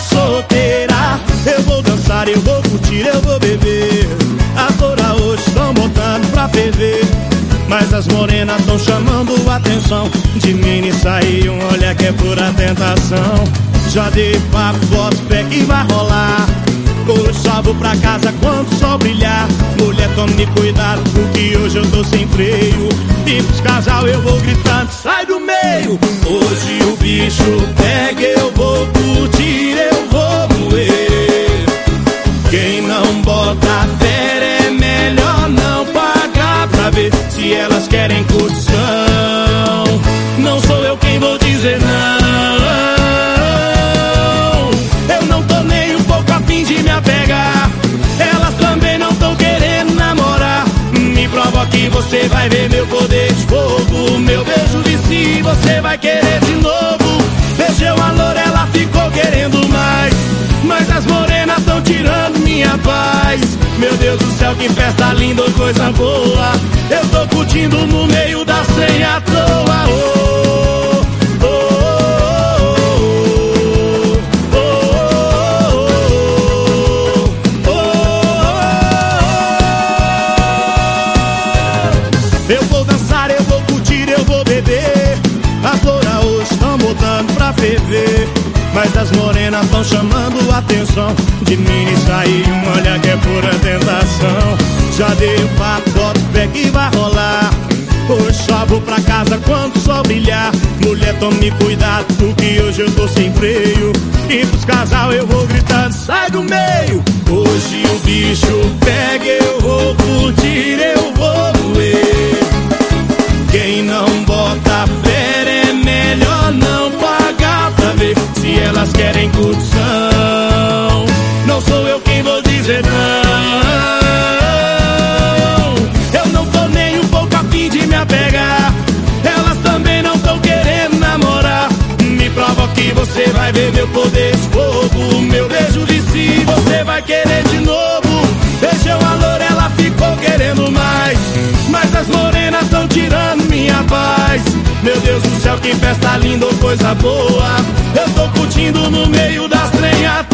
solteira. Eu vou dançar, eu vou curtir, eu vou beber. As loura hoje estão botando pra ferver. Mas as morenas estão chamando a atenção. De mim e saiu um olhar que é pura tentação. Já dei papo, boto pé que vai rolar. Corro só vou pra casa quando o sol brilhar. Mulher, tome cuidado porque hoje eu tô sem freio. E pros casal eu vou gritando, sai do meio. Hoje o bicho Não sou eu quem vou dizer não você vai ver meu poder de fogo. Meu beijo vici, você vai querer de novo. Beijei uma loura, ela ficou querendo mais. Mas as morenas tão tirando minha paz. Meu Deus do céu, que festa linda, coisa boa. Eu tô curtindo no meio das trem à toa. Eu vou dançar, eu vou curtir, eu vou beber. As louras hoje estão botando pra ferver. Mas as morenas estão chamando a atenção. De mim sair um olhar que é pura tentação. Já dei o papo, bota pé vai rolar. Hoje só vou pra casa quando o sol brilhar. Mulher, tome cuidado, porque hoje eu tô sem freio. E pros casal eu vou gritando, sai do meio. Hoje o bicho pega, Mas as morenas tão tirando minha paz. Meu Deus do céu, que festa linda, coisa boa. Eu tô curtindo no meio das toa.